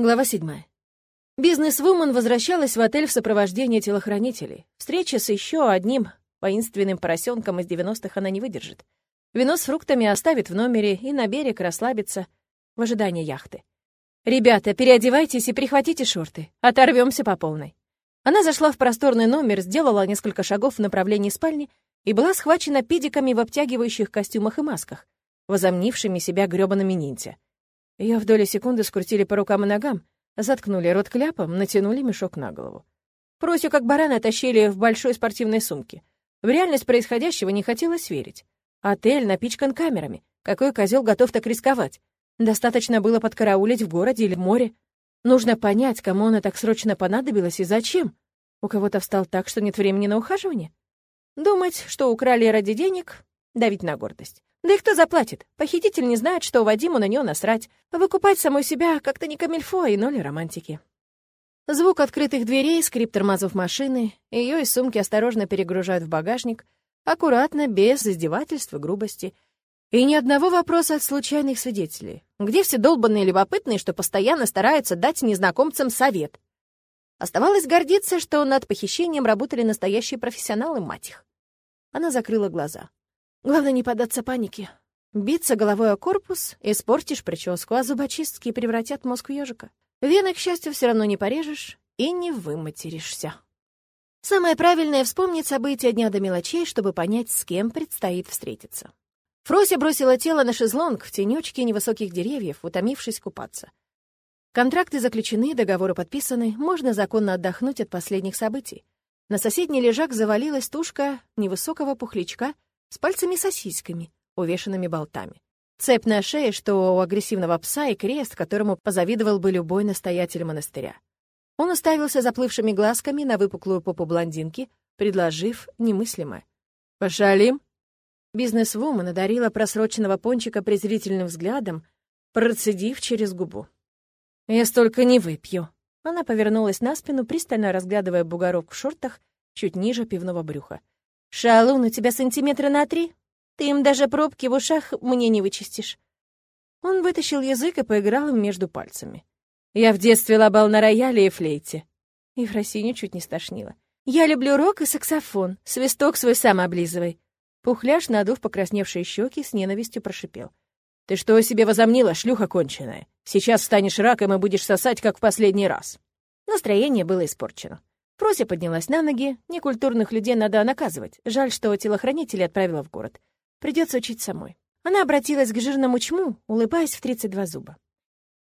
Глава 7. Бизнес-вумен возвращалась в отель в сопровождении телохранителей. Встреча с еще одним воинственным поросенком из 90-х она не выдержит. Вино с фруктами оставит в номере и на берег расслабится в ожидании яхты. «Ребята, переодевайтесь и прихватите шорты. Оторвемся по полной». Она зашла в просторный номер, сделала несколько шагов в направлении спальни и была схвачена педиками в обтягивающих костюмах и масках, возомнившими себя грёбаными ниндзя. Ее в доли секунды скрутили по рукам и ногам, заткнули рот кляпом, натянули мешок на голову. Просю, как барана, тащили в большой спортивной сумке. В реальность происходящего не хотелось верить. Отель напичкан камерами. Какой козел готов так рисковать? Достаточно было подкараулить в городе или в море. Нужно понять, кому она так срочно понадобилась и зачем. У кого-то встал так, что нет времени на ухаживание. Думать, что украли ради денег, давить на гордость. Да и кто заплатит? Похититель не знает, что Вадиму на нее насрать. Выкупать самой себя как-то не камильфо и ноль романтики. Звук открытых дверей, скрип тормозов машины, ее из сумки осторожно перегружают в багажник, аккуратно, без издевательств и грубости. И ни одного вопроса от случайных свидетелей. Где все долбанные любопытные, что постоянно стараются дать незнакомцам совет? Оставалось гордиться, что над похищением работали настоящие профессионалы, мать их. Она закрыла глаза. Главное не поддаться панике. Биться головой о корпус, испортишь прическу, а зубочистки превратят мозг в ежика. Вены, к счастью, все равно не порежешь и не выматеришься. Самое правильное — вспомнить события дня до мелочей, чтобы понять, с кем предстоит встретиться. Фрося бросила тело на шезлонг в тенечке невысоких деревьев, утомившись купаться. Контракты заключены, договоры подписаны, можно законно отдохнуть от последних событий. На соседний лежак завалилась тушка невысокого пухлячка — с пальцами-сосисками, увешанными болтами. Цепь на шее, что у агрессивного пса, и крест, которому позавидовал бы любой настоятель монастыря. Он уставился заплывшими глазками на выпуклую попу блондинки, предложив немыслимое. «Пошалим?» Бизнес-вумен одарила просроченного пончика презрительным взглядом, процедив через губу. «Я столько не выпью». Она повернулась на спину, пристально разглядывая бугорок в шортах чуть ниже пивного брюха. «Шалун, у тебя сантиметра на три? Ты им даже пробки в ушах мне не вычистишь». Он вытащил язык и поиграл им между пальцами. «Я в детстве лобал на рояле и флейте». И Фросиню чуть не стошнило. «Я люблю рок и саксофон. Свисток свой сам облизывай». Пухляш, надув покрасневшие щеки, с ненавистью прошипел. «Ты что о себе возомнила, шлюха конченая? Сейчас станешь раком и будешь сосать, как в последний раз». Настроение было испорчено. Фрося поднялась на ноги. Некультурных людей надо наказывать. Жаль, что телохранителя отправила в город. Придется учить самой. Она обратилась к жирному чму, улыбаясь в 32 зуба.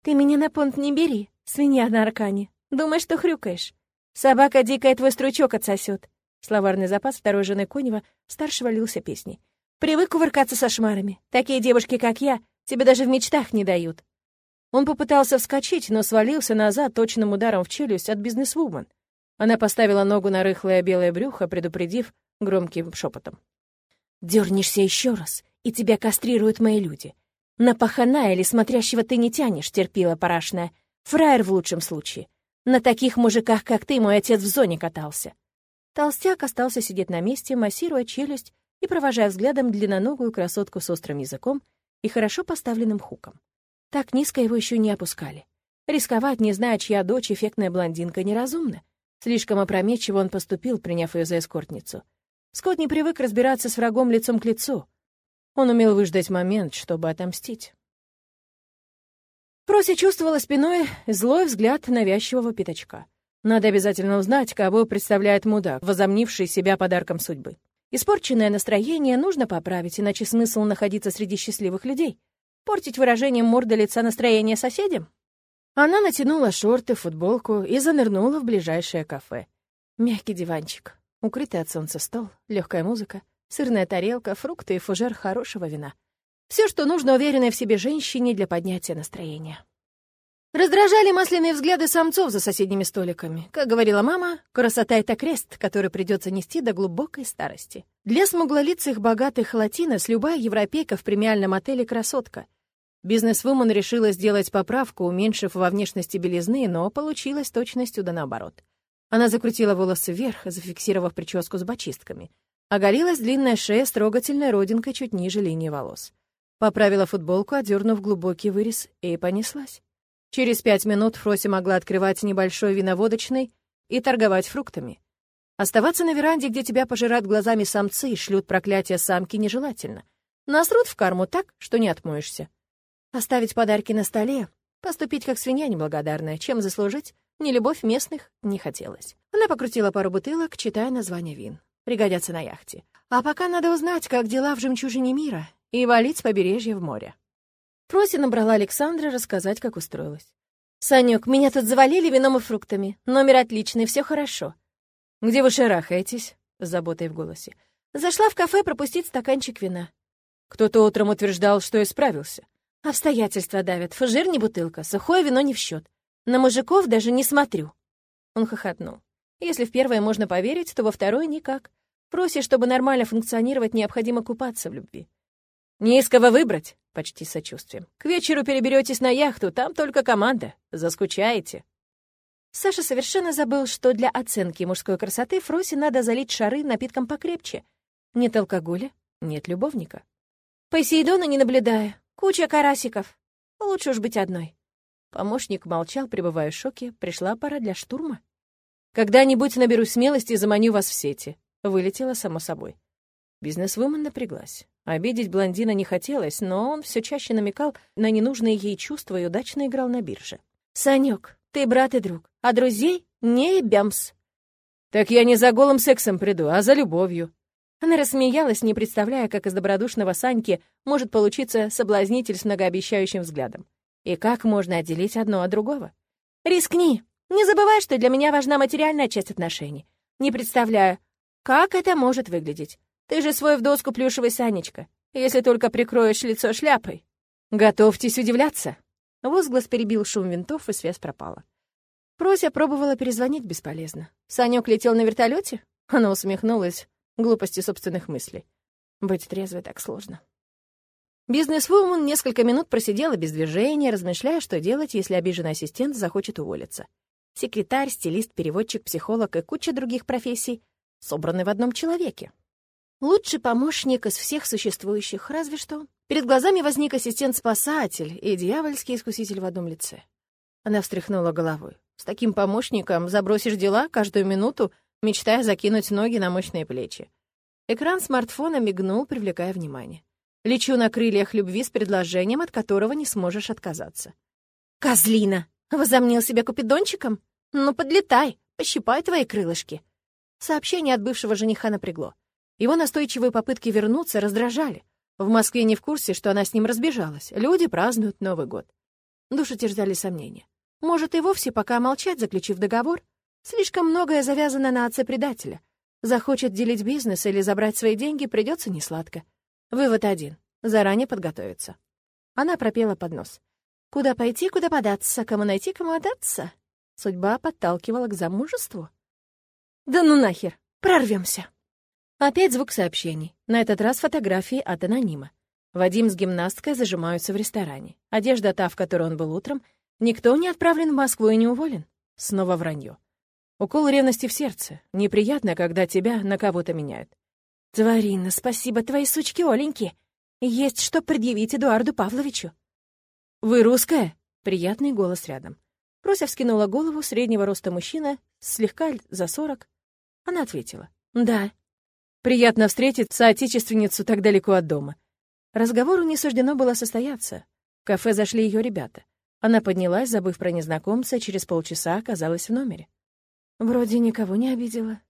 «Ты меня на понт не бери, свинья на аркане. Думаешь, что хрюкаешь? Собака дикая твой стручок отсосет. Словарный запас второй жены Конева старшего лился песней. «Привык кувыркаться со шмарами. Такие девушки, как я, тебе даже в мечтах не дают». Он попытался вскочить, но свалился назад точным ударом в челюсть от бизнесвумен. Она поставила ногу на рыхлое белое брюхо, предупредив громким шепотом. «Дернешься еще раз, и тебя кастрируют мои люди. На пахана или смотрящего ты не тянешь, терпила парашная. Фраер в лучшем случае. На таких мужиках, как ты, мой отец в зоне катался». Толстяк остался сидеть на месте, массируя челюсть и провожая взглядом длинноногую красотку с острым языком и хорошо поставленным хуком. Так низко его еще не опускали. Рисковать, не зная, чья дочь эффектная блондинка, неразумно. Слишком опрометчиво он поступил, приняв ее за эскортницу. Скотт не привык разбираться с врагом лицом к лицу. Он умел выждать момент, чтобы отомстить. Проси чувствовала спиной злой взгляд навязчивого пятачка. Надо обязательно узнать, кого представляет мудак, возомнивший себя подарком судьбы. Испорченное настроение нужно поправить, иначе смысл находиться среди счастливых людей. Портить выражением морды лица настроение соседям? Она натянула шорты, футболку и занырнула в ближайшее кафе. Мягкий диванчик, укрытый от солнца стол, легкая музыка, сырная тарелка, фрукты и фужер хорошего вина. Все, что нужно уверенной в себе женщине для поднятия настроения. Раздражали масляные взгляды самцов за соседними столиками. Как говорила мама, красота — это крест, который придется нести до глубокой старости. Для смуглолицых богатых латинос любая европейка в премиальном отеле — красотка — Бизнесвумен решила сделать поправку, уменьшив во внешности белизны, но получилось точностью да наоборот. Она закрутила волосы вверх, зафиксировав прическу с бочистками. Оголилась длинная шея с трогательной родинкой чуть ниже линии волос. Поправила футболку, одернув глубокий вырез, и понеслась. Через пять минут Фроси могла открывать небольшой виноводочный и торговать фруктами. Оставаться на веранде, где тебя пожирают глазами самцы и шлют проклятия самки, нежелательно. Насрут в карму так, что не отмоешься. Оставить подарки на столе, поступить как свинья неблагодарная, чем заслужить, ни любовь местных не хотелось. Она покрутила пару бутылок, читая название вин. Пригодятся на яхте. А пока надо узнать, как дела в жемчужине мира, и валить с побережья в море. Фроси набрала Александра рассказать, как устроилась. «Санёк, меня тут завалили вином и фруктами. Номер отличный, все хорошо». «Где вы шарахаетесь?» — с заботой в голосе. «Зашла в кафе пропустить стаканчик вина». Кто-то утром утверждал, что исправился. «Обстоятельства давят. Фужер не бутылка, сухое вино не в счет. На мужиков даже не смотрю». Он хохотнул. Если в первое можно поверить, то во второе никак. Просишь, чтобы нормально функционировать, необходимо купаться в любви. «Не из кого выбрать», — почти сочувствием. «К вечеру переберетесь на яхту, там только команда. Заскучаете». Саша совершенно забыл, что для оценки мужской красоты Фросе надо залить шары напитком покрепче. Нет алкоголя, нет любовника. Посейдона не наблюдая, куча карасиков. Лучше уж быть одной. Помощник молчал, пребывая в шоке. Пришла пора для штурма. «Когда-нибудь наберу смелости и заманю вас в сети», — вылетело само собой. Бизнесвумен напряглась. Обидеть блондина не хотелось, но он все чаще намекал на ненужные ей чувства и удачно играл на бирже. «Санёк, ты брат и друг, а друзей не бямс». «Так я не за голым сексом приду, а за любовью». Она рассмеялась, не представляя, как из добродушного Саньки может получиться соблазнитель с многообещающим взглядом. И как можно отделить одно от другого? «Рискни! Не забывай, что для меня важна материальная часть отношений. Не представляю, как это может выглядеть. Ты же свой в доску плюшевый Санечка, если только прикроешь лицо шляпой. Готовьтесь удивляться. Возглас перебил шум винтов, и связь пропала. Прося пробовала перезвонить бесполезно. Санек летел на вертолете? Она усмехнулась глупости собственных мыслей. Быть трезвой так сложно. Бизнес-вумен несколько минут просидела без движения, размышляя, что делать, если обиженный ассистент захочет уволиться. Секретарь, стилист, переводчик, психолог и куча других профессий собраны в одном человеке. Лучший помощник из всех существующих, разве что. Перед глазами возник ассистент-спасатель и дьявольский искуситель в одном лице. Она встряхнула головой. С таким помощником забросишь дела каждую минуту, мечтая закинуть ноги на мощные плечи. Экран смартфона мигнул, привлекая внимание. Лечу на крыльях любви с предложением, от которого не сможешь отказаться. «Козлина! Возомнил себя купидончиком? Ну, подлетай, пощипай твои крылышки!» Сообщение от бывшего жениха напрягло. Его настойчивые попытки вернуться раздражали. В Москве не в курсе, что она с ним разбежалась. Люди празднуют Новый год. Душу терзали сомнения. Может, и вовсе пока молчать, заключив договор? Слишком многое завязано на отце предателя. Захочет делить бизнес или забрать свои деньги, придется несладко. Вывод один. Заранее подготовиться. Она пропела под нос. «Куда пойти, куда податься, кому найти, кому отдаться?» Судьба подталкивала к замужеству. «Да ну нахер! Прорвемся!» Опять звук сообщений. На этот раз фотографии от анонима. Вадим с гимнасткой зажимаются в ресторане. Одежда та, в которой он был утром. Никто не отправлен в Москву и не уволен. Снова вранье. Укол ревности в сердце. Неприятно, когда тебя на кого-то меняют. «Тварина, спасибо твоей сучке Оленьке. Есть что предъявить Эдуарду Павловичу». «Вы русская?» Приятный голос рядом. Прося вскинула голову среднего роста мужчина, слегка за сорок. Она ответила. «Да». Приятно встретить соотечественницу так далеко от дома. Разговору не суждено было состояться. В кафе зашли ее ребята. Она поднялась, забыв про незнакомца, через полчаса оказалась в номере. Вроде никого не обидела.